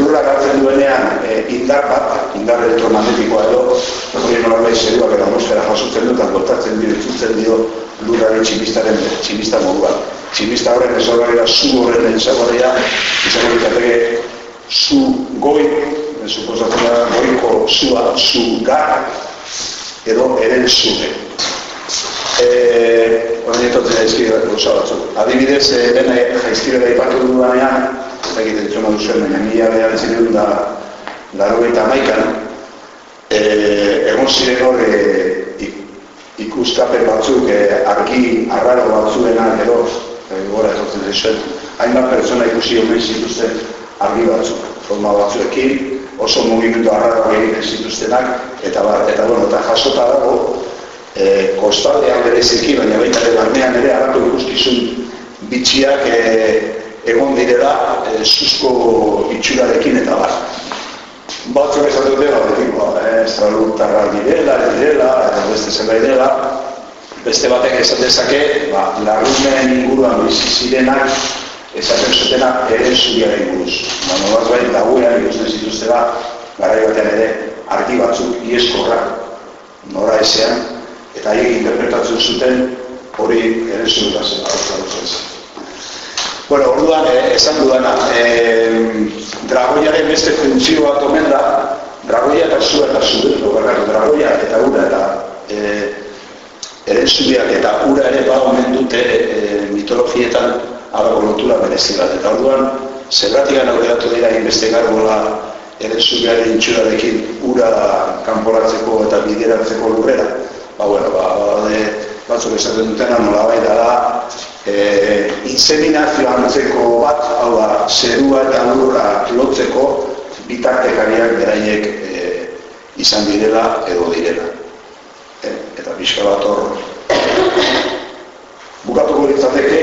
lurra gartzen duenean e, indar bat, indar elektromagnetikoa edo, hori nola bai zeruak eta atmosfera jasotzen dut, kontatzen dio, itzutzen dio lurraren tximistaren, tximista moduan. Tximista horren ezaugarria, zu horren ezaugarria, izango ditateke zu goi, suposatzen da, goiko zua, zu gar, edo eren zure. Eh, orain etotzen daizki gauza batzuk. Adibidez, eh, dena jaizkibera ipatu dudanean, ez egiten ditu modu zuen, baina mila behar ziren da laro eta maikan, e, egon ziren hor e, ikuskapen batzuk, e, argi arraro batzuena gero, e, gora etortzen zuen, hainbat pertsona ikusi omen zituzten argi batzuk, forma batzuekin, oso mugimendu arraro egiten zituztenak, eta, eta, bueno, eta jasota dago, e, kostaldean bereziki, baina baita ere barnean ere harako ikuskizun bitxiak e, egon direla e, susko itxurarekin eta bar. Batzuk esan dute, ba, betik, ba, eh, estralurtarra direla, direla, eta beste zerbait dela, beste batek esan dezake, ba, lagunen inguruan bizi zirenak, esaten zutena ere zubiaren buruz. Ba, nolaz bai, dagoean, ikusten zituztela, garai batean ere, argi batzuk ieskorrak, nora ezean, eta haiek interpretatzen zuten hori ere zubiaren zen. Bueno, orduan, eh, esan dudana, eh, dragoiaren beste funtzio bat omen da, dragoia eta zua eta zua, dragoia eta ura eta eh, ere zubiak eta ura ere ba omen dute eh, mitologietan alago lotura berezi bat. Eta orduan, zerratik gana dira inbeste garbola ere zubiaren intxurarekin ura kanporatzeko eta bideratzeko lurrera. Ba, bueno, ba, ba, batzuk esaten dutena nola bai da e, inseminazio antzeko bat, hau da, zerua eta lurra lotzeko bitartekariak beraiek e, izan direla edo direla. E, eta pixka bat hor bukatuko ditzateke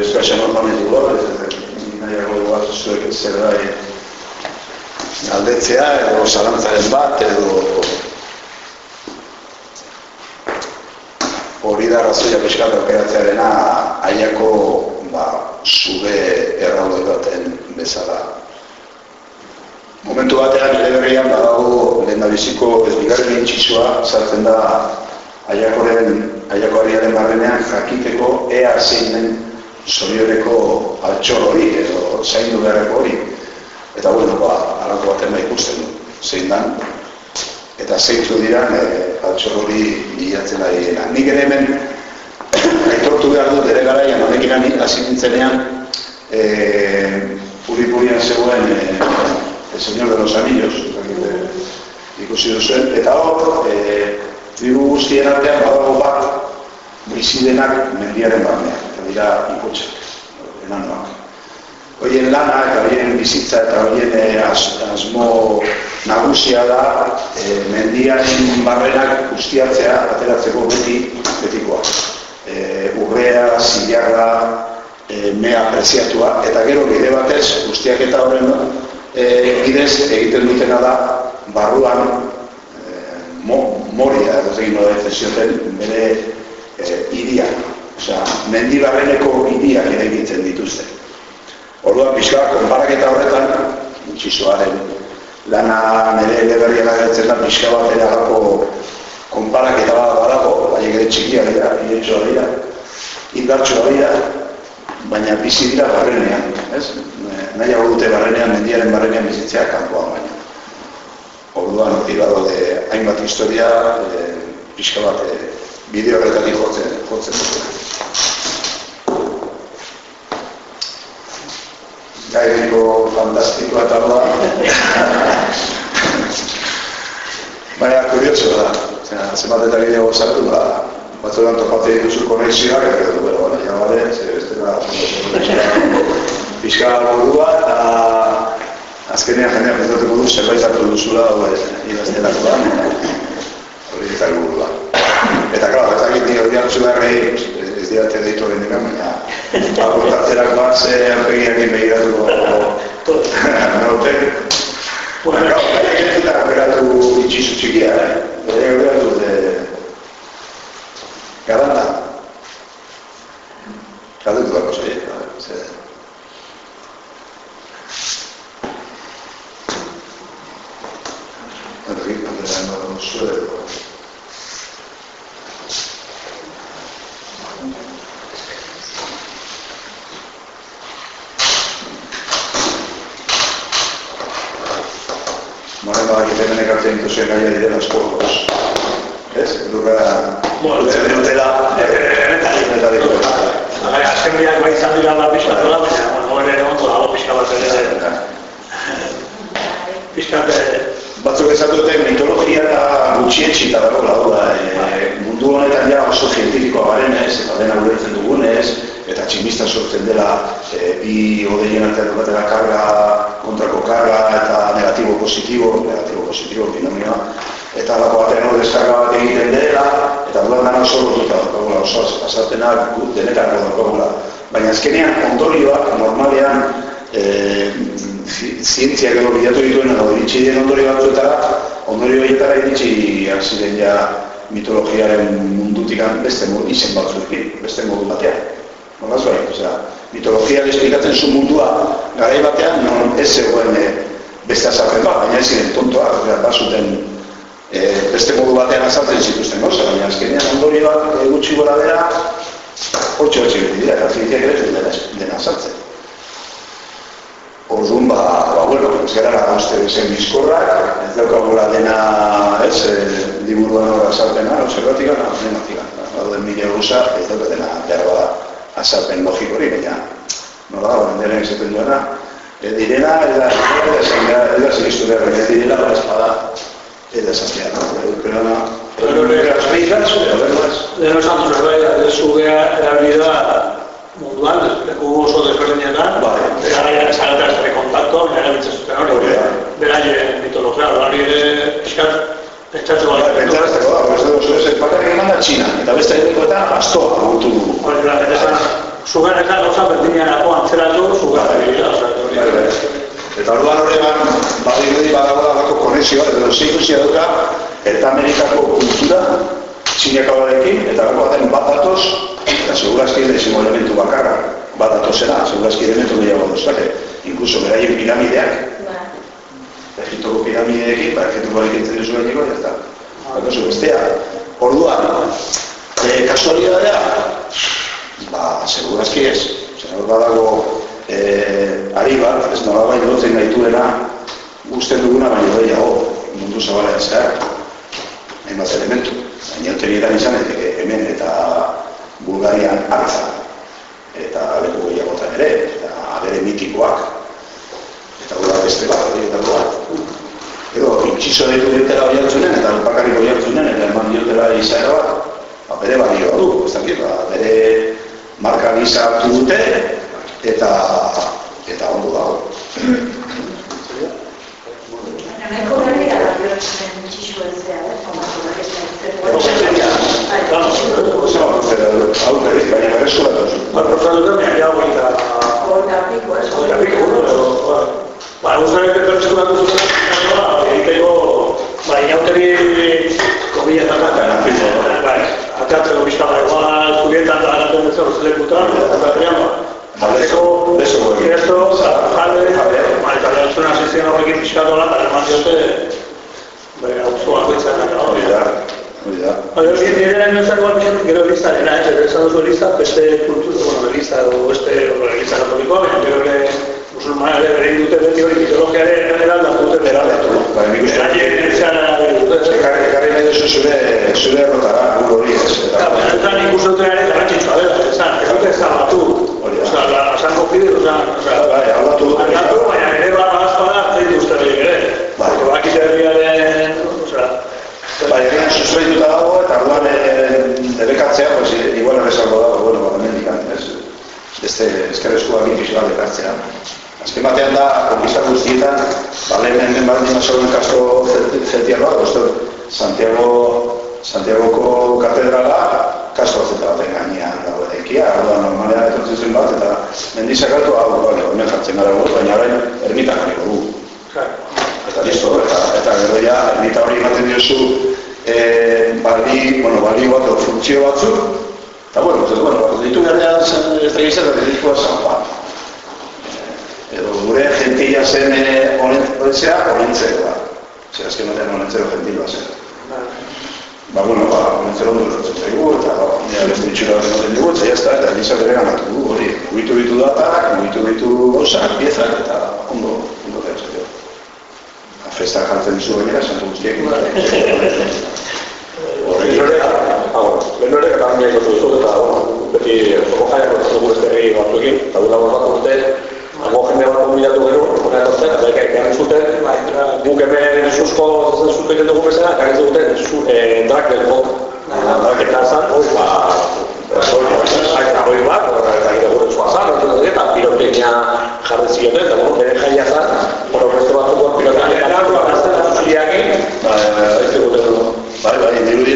ez gaxa normaletu da, ez nahiago bat zuek zer da galdetzea edo zalantzaren bat edo hori da razoia peskat aukeratzearena aiako ba, zube erraldo baten bezala. Momentu batean ere berrian badago lehen da biziko ez bigarren intxizua sartzen da aiakoren, aiakoariaren barrenean jakiteko ea zein den zorioreko altxor hori edo zaindu beharreko hori. Eta bueno, ba, alako baten da ikusten zein dan, eta zeitzu dira e, altxor hori bilatzen ari. Nik ere hemen aitortu behar dut ere garaian honekin hasi nintzenean e, puri-purian zegoen e, El Señor de los Anillos ikusi duzuen eta hor e, diru guztien artean badago bat bizidenak mendiaren barnean eta dira ikotxak enanoak horien lana eta horien bizitza eta horien eh, asmo nagusia da e, mendiaren barrenak ustiatzea ateratzeko beti betikoa. E, urrea, zilarra, e, mea preziatua, eta gero bide batez guztiak eta horren e, bidez egiten dutena da barruan e, mo, moria, ez egin nore zezioten, bere e, idia. Osea, mendibarreneko idiak ere egiten dituzte. Orduan pixka konparaketa horretan, itxizoaren lana nire eleberriak agertzen da pixka bat ere alako konparaketa bat badago, bai egere txikia dira, iretxoa dira, indartxoa dira, baina bizi dira barrenean, ez? Nahi hau dute barrenean, mendiaren barrenean bizitzea kanpoan baina. Orduan, dira daude hainbat historia, e, pixka bat e, bideo horretatik jotzen, jotzen dute. gairiko fantastikoa eta. Baina, kurioso da. Zenbat eta bideo gozatu da. Batzuetan topatzea dituzu konexioak, eta du, bueno, baina, bale, ze beste da, pixka gordua, eta azkenean jendeak pentsatuko du zerbait hartu duzula, idaztelako da, hori eta gordua. Eta, klar, ez dakit ni hori hartzu beharrei, didate ditu egin dira, baina aportatzerak bat ze aurpegiak inbegiratu naute. Bueno, gau, baina egin operatu itxizu txikia, eh? Baina operatu de... Garanta. Galdetu dako zei, ze... Bueno, egin, handela, no, zuero. hemen dituzien gaia direla eskolos. Ez? Lurra... Bueno, ez dutela... Eta diko.
Azken biak bai izan dira da pixka dela, baina hori ere ondo dago pixka bat ere. Pixka
Batzuk esatu dute mitologia eta gutxietxi eta dago lau da. mundu honetan ja oso zientifikoa garen ez, eta dena ulertzen dugunez, eta tximista sortzen dela e, bi odeien artean dukatela karga, karga eta negatibo positibo, negatibo positibo binomioa, eta lako batean hori deskarga bat egiten dela, eta duan dana oso lotuta daukagula, oso azaltenak denetan daukagula. Baina azkenean ondorioak normalean e, zientziak edo bilatu dituen edo iritsi den ondori batzuetara, ondori horietara iritsi ziren ja mitologiaren mundutik beste modu, izen batzuekin, beste modu batean. Nola zuen, osea, mitologiak esplikatzen zu mundua garai batean, non ez zegoen eh, beste azalpen bat, baina ez ziren tontoa, osea, bazuten eh, beste modu batean azaltzen zituzten gauza, baina azkenean ondori bat eh, gutxi gora bera, hortxe hortxe beti dira, eta zientziak ere dena, dena azaltzen. Orduan, ba, ba, bueno, ez gara uste zen bizkorrak, ez daukagula dena, ez, e, liburuan hori azalpena, no, zergatik gana, nematik gana. Dauden mila gauza, ez dauka dena, behar bada, azalpen logiko hori, baina, nola da, bandera esaten duena, ez direna, ez da, ez da, ez ez segiztu behar, ez direla, ba, espada, ez da, esatea, no, pero no, pero no, las ricas, pero verlas,
Lehen esan dut zerbait, ez zugea erabili da munduan, leku oso desberdinetan,
Bai.
beraia zarata ez kontakto, erabiltzen zuten hori, beraien mitologia, hori ere eskat, pentsatzeko
Ba,
da.
pentsarazteko da, beste duzu ez, bakarrik eman da Txina, eta beste erekoetan astoa agutu du.
Hori da, eta esan, zugen eta gauza berdinean antzeratu, zugea erabili da, osea, hori.
Eta orduan horregan, badirudi badagoela bako konexioa, edo zikusia duka, eta Amerikako kultura, txinekabarekin, eta gako baten bat datoz, eta segurazki dezimo elementu bakarra, bat datozena, segurazki elementu gehiago dozake, inkluso beraien piramideak, Egiptoko piramideekin, ba, Egiptoko balikentzen duzu gaineko, eta Bako zu bestea. Orduan, e, kasualidadea, ba, segurazki ez. Zer hor badago, e, ari bat, ez nola bai lotzen gaituena, usten duguna baino gehiago, mundu zabala zehar, hainbat elementu. Baina tenietan izan daiteke hemen eta Bulgarian hartza, eta leku gehiagotan ere, eta bere mitikoak, eta gura beste bat, horietako bat. Edo, itxiso ditu dietela hori hartzunen, eta bakarrik hori hartzunen, eta eman diotela izaera bat, ba, bere balioa du, ez dakit, ba, bere marka gisa hartu dute, eta, eta ondo dago.
Nahiko berri da, txixu ez da,
hau berriz, baina berrezko bat.
Ba, profesor dut, mea, jau, eta...
Horta piko, ez
Eta piko, ba, guztaren pertsonatu zuten, egiteko, ba, inauteri, komila eta mata, bai, atatzeko bizkala igual, zurietan da, araten ez hor zelekutan, eta berrian, ba,
Beso, beso.
Esto, jale, ba, eta lehentzuna sesión horrekin pixkatola, eta eman diote, bere, auzo bakoitzak,
Hori da, hori
nire bat bizan, gero lista dena, ez, esan duzu lista, beste kultura, bueno, lista, edo beste, bueno, lista katolikoa, baina gero ere, musulmana ere bere dute beti hori mitologia ere ere aldatu dute bera dut.
Bai, nik uste-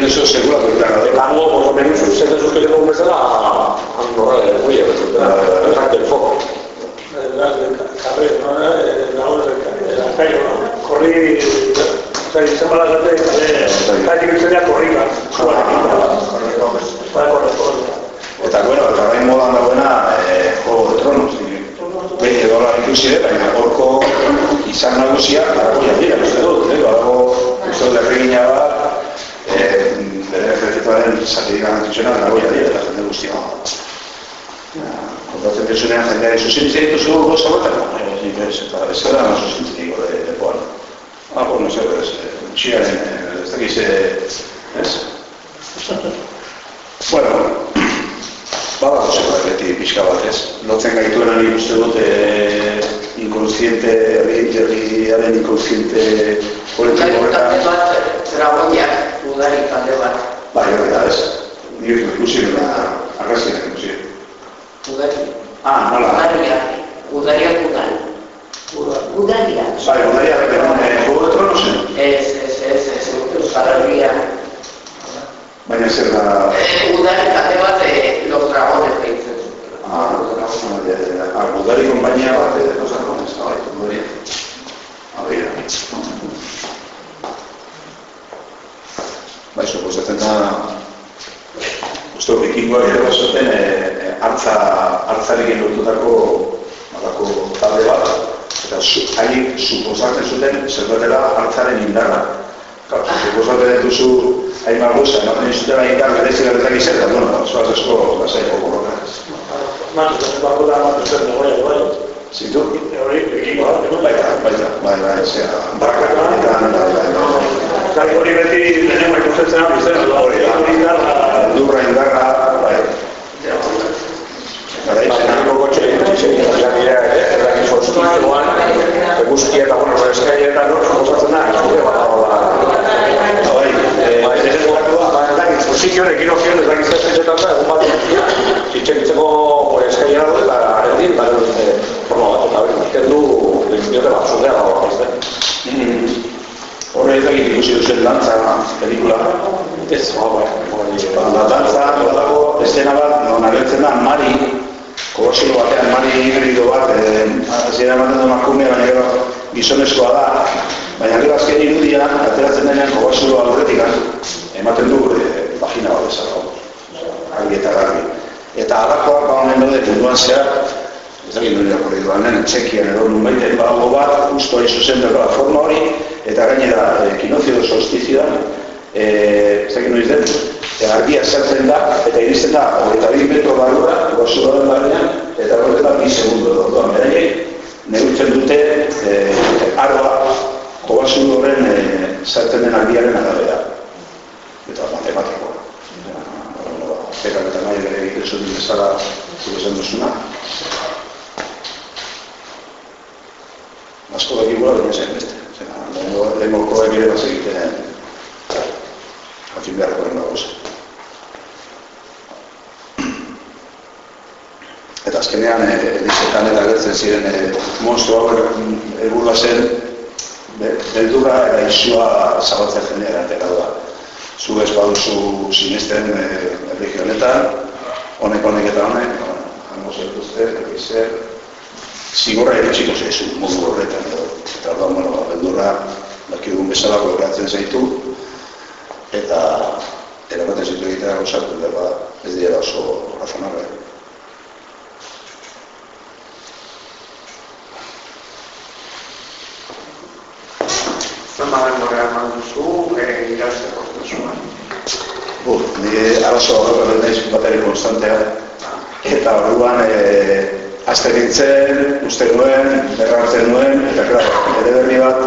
eso segura bertan da. Hango por lo menos usted es
usted como
pesa la
Andorra de Huia, pues
está el foco.
Carrera, ¿no?
La hora de la calle, ¿no?
Corrí, o y se
me la gente, eh, eta su, hain suposatzen zuten, zerbatela hartzaren indarra. Claro, suposatzen duzu, hain margoza, ematen zutela indar, berezi berretak izan, eta, bueno, zoaz asko, lasaiko borroka.
Matu, bako da, matu zen dagoia, bai.
Zitu?
Hori, bat, egon
Baita, baita, bai, bai, zera, barkak, eta, bai, bai, bai.
Gai hori beti lehenengo ikusten hori zen, hori hori da,
Lurra indarra, bai.
Baina, gotxe, ja dira, erraki solstizioan, eguzkia eta, bueno, eskaia eta nor, suposatzen da, eskure bat dago da.
Bai, eh,
Ba, ez ez gatua, ba, ez dakit, posizioan, ekinozioan, ez dakit zertzetan da, egun bat itxekitzeko eskaia dago, eta erdin, ba, ez, forma bat, eta hori, ikusten du, diote bat, zundea dago, ez da.
mm, horre ez dakit ikusi duzen dantza pelikula.
Ez, ba, ba, hori,
Ba, dantza, badago, estena bat, non agertzen da, Mari, kobasilo batean, Mari hibrido bat, eh, hasiera ematen makumea, baina gero gizonezkoa da, baina gero azken irudia, ateratzen denean kobasilo aurretik, ematen du eh, vagina bat bezala, argi eta garbi. Eta alakoak ba honen daude munduan zehar, ez dakit nire irakurri du, hemen Txekian edo nun baita badago bat, justo hain zuzen dagoela forma hori, eta gainera eh, kinozio solstizioan, eh, ez dakit eh, argia sartzen da, eta iristen da, hogeita bi metro barrura, gozuaren barnean, eta horretan da bi segundo, orduan beraiek, neurtzen dute eh, aroa, kobasu horren eh, sartzen den argiaren arabera. Eta matematikoa. Pekak eta nahi ere egiten zuten bezala zuk esan duzuna. Asko da gibura, baina zen beste. Lehenkokoak ere bat egiten jakin beharko den dagoz. Eta azkenean, e, elizetan eta gertzen ziren e, monstro hauek egurla zen be, beldurra eta isua zabaltzen jendea erantera da. Zu ez baduzu sinesten e, erregio honetan, honek honek eta honek, bueno, hango zertuzte, egizer, zigorra iritsiko zaizu modu horretan. Eta orduan, bueno, beldurra dakigun bezala koloratzen zaitu, eta eramaten zitu egitea gauzatu, berba ez dira oso razonable.
Zenba denbora eman duzu, eh, irazteko prozesuan.
Buf, arazo horrela naiz bateri konstantea, eta orduan e, azte nintzen, uste nuen, berra hartzen nuen, eta klar, ere berri bat,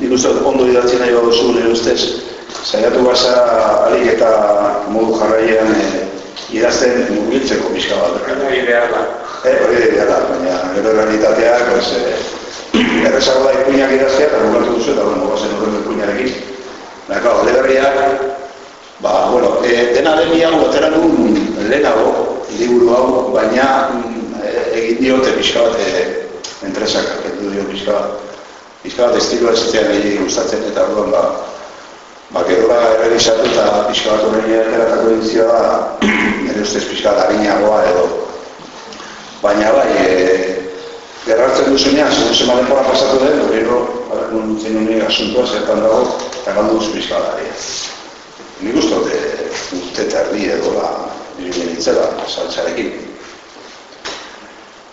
nik uste ondo idatzi nahi baduzu, nire ustez, saiatu basa alik eta modu jarraian e, idazten mugiltzeko pixka bat. Eh, hori da ideala, baina gero realitateak, pues, eh, errezago da ipuinak idaztea, eta bukatu duzu, eta bueno, bazen horren ipuinarekin. Baina, klar, leberriak, ba, bueno, e, dena demi hau atera du lehenago, liburu hau, baina mm, e, egin diote pixka bat e, entresak, kendu dio pixka bat, pixka bat estiloa ez zitzaian egin gustatzen, eta orduan, ba, ba, gerora errealizatu eta pixka bat horren eratako edizioa nire ustez pixka bat harinagoa edo, baina bai, e, gerrartzen duzunean, segun zema denbora pasatu den, gero, nun zen honi asuntua zertan dago, eta galdu duzu pixka bat. Nik uste dute urte eta erdi edo la, irudien itzela, saltzarekin.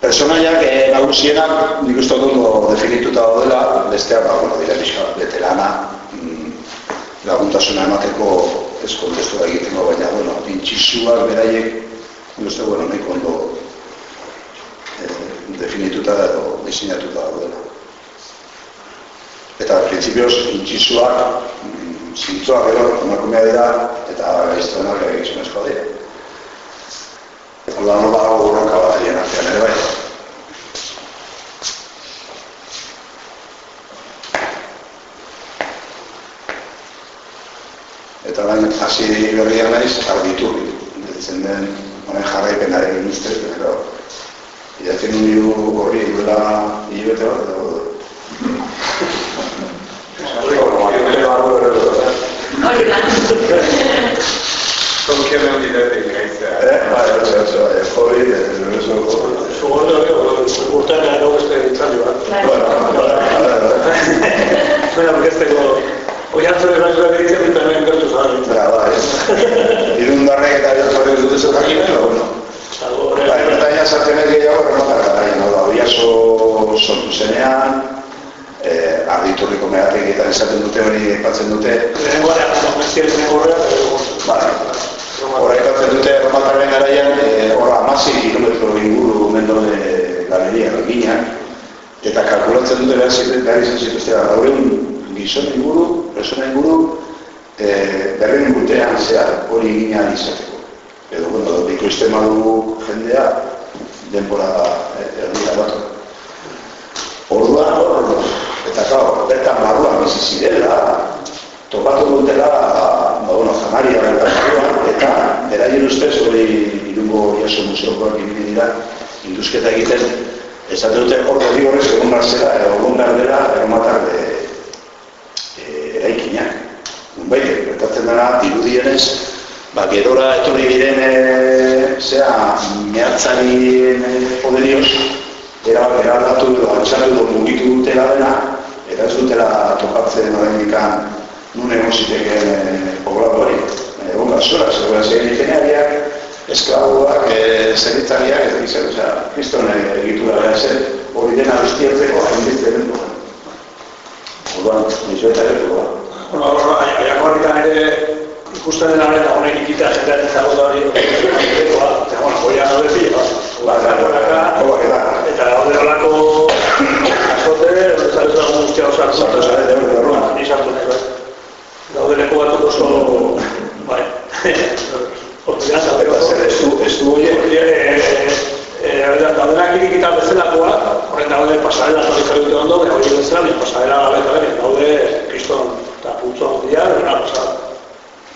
Personaiak eh, nagusienak nik uste dut ondo definituta daudela, besteak, ba, bueno, dira pixka bat, betelana, mm, laguntasuna emateko ez kontestua egiteko, baina, bueno, pintxisuak beraiek, nik uste, bueno, nahiko ondo eh, definituta edo diseinatuta daudela. Eta, prinsipioz, pintxisuak, mm, zintzoak edo, emakumea dira, eta gaiztuenak egizunezkoa dira. Ola no badago borroka bat egin artean ere bai. Eta orain hasi berria naiz argitu ditzen den honen jarraipenaren uste, pero idatzen un horri duela hilabete bat edo
Hori da.
Con que me olvidé de gaitza.
Eh, bai, oso, oso, bai, hori, eh, oso, oso,
Zugordo, urtean gara beste itzaldi bat.
bueno,
Baina, orkesteko, oiantzen erantzua geritzen eta hemen gertu zaren.
Bera, bai, irundarrek eta jatorri dute zer jakinen, no, bueno.
Zago,
Bai, Bretaña sartzen ez gehiago remotar gara, no, da, oiaso sortu zenean, eh, arditurriko mehategietan esaten dute hori aipatzen dute,
lehenengo gara, konbentzien lehenengo horrean, edo,
bai, hori aipatzen dute remotarren garaian, eh, horra amasi kilometro inguru mendone galeria ginean, eta kalkulatzen dute behar ziren, behar izan zituztea, laureun gizon inguru, persona inguru, eh, berren urtean zehar hori ginean izateko. Edo, bueno, bikoizten badu jendea, denbora eh, erdira bat. Orduan, hor, eta gau, bertan barruan bizi zirela, topatu dutela, ba, bueno, janaria barruan, eta beraien ustez hori irungo jaso museokoak ibili dira, induzketa egiten, esate dute hor hori horrez egon behar zela, egon behar dela, erromatar de, e, eraikinak. Nunbait, gertatzen dena, dirudienez, ba, gerora etorri diren, e, zera, mehatzarien e, poderioz, era, eraldatu edo altxatu edo mugitu dutela dena, eta ez dutela topatzen oraindikan nun egon zitekeen e, poblatu hori. Egon da, zora, zegoen zein ingeniariak, esklaboak, e, zeritzariak, ez dakizera, osea, kriston egitura behar zen, hori dena guztiatzeko, hain bizten dut. Orduan, nizo eta gertuko da.
Bueno, aiako horretan ere ikusten dena hori eta honek ikitea jendean ezago da hori. Eta, bueno, hori hau de pila,
Ba, da, hobak eta,
eta zaitu da guztia osartu.
Sartu zare, deure berruan.
Ni sartu nahi, bai. Daude leku batzuk oso, bai, hortian
Eta
zateko.
zer, ez du, ez du
daudenak irikita bezala goa, horren daude pasarela zorika dute ondo, baina hori bezala, pasarela gabe baina daude kriston eta putzu handia, dena pasara.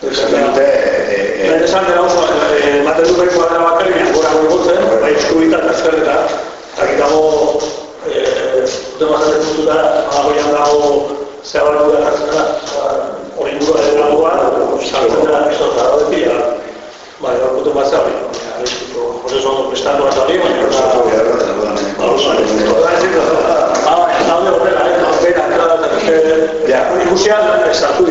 esaten dute, e, e,
Lehen esan dela oso, ematen du behiko gara bakarri, baina gora gure gotzen, bai eskubita eta ezkerreta, eta gitago, dute puntuta, magagoian dago zehabar da jartzen da, hori ingurua dela goa, sartzen dela kriston zara de pila, bai, hor putu bat baina, arezkiko, pues eso, prestatu bat zabi, baina,
Oso da,
Ba, oso, horrela ezin da, ah, baina, daude horrela, eh, horrela, eta,
Ja.
eta, ikusian, esatu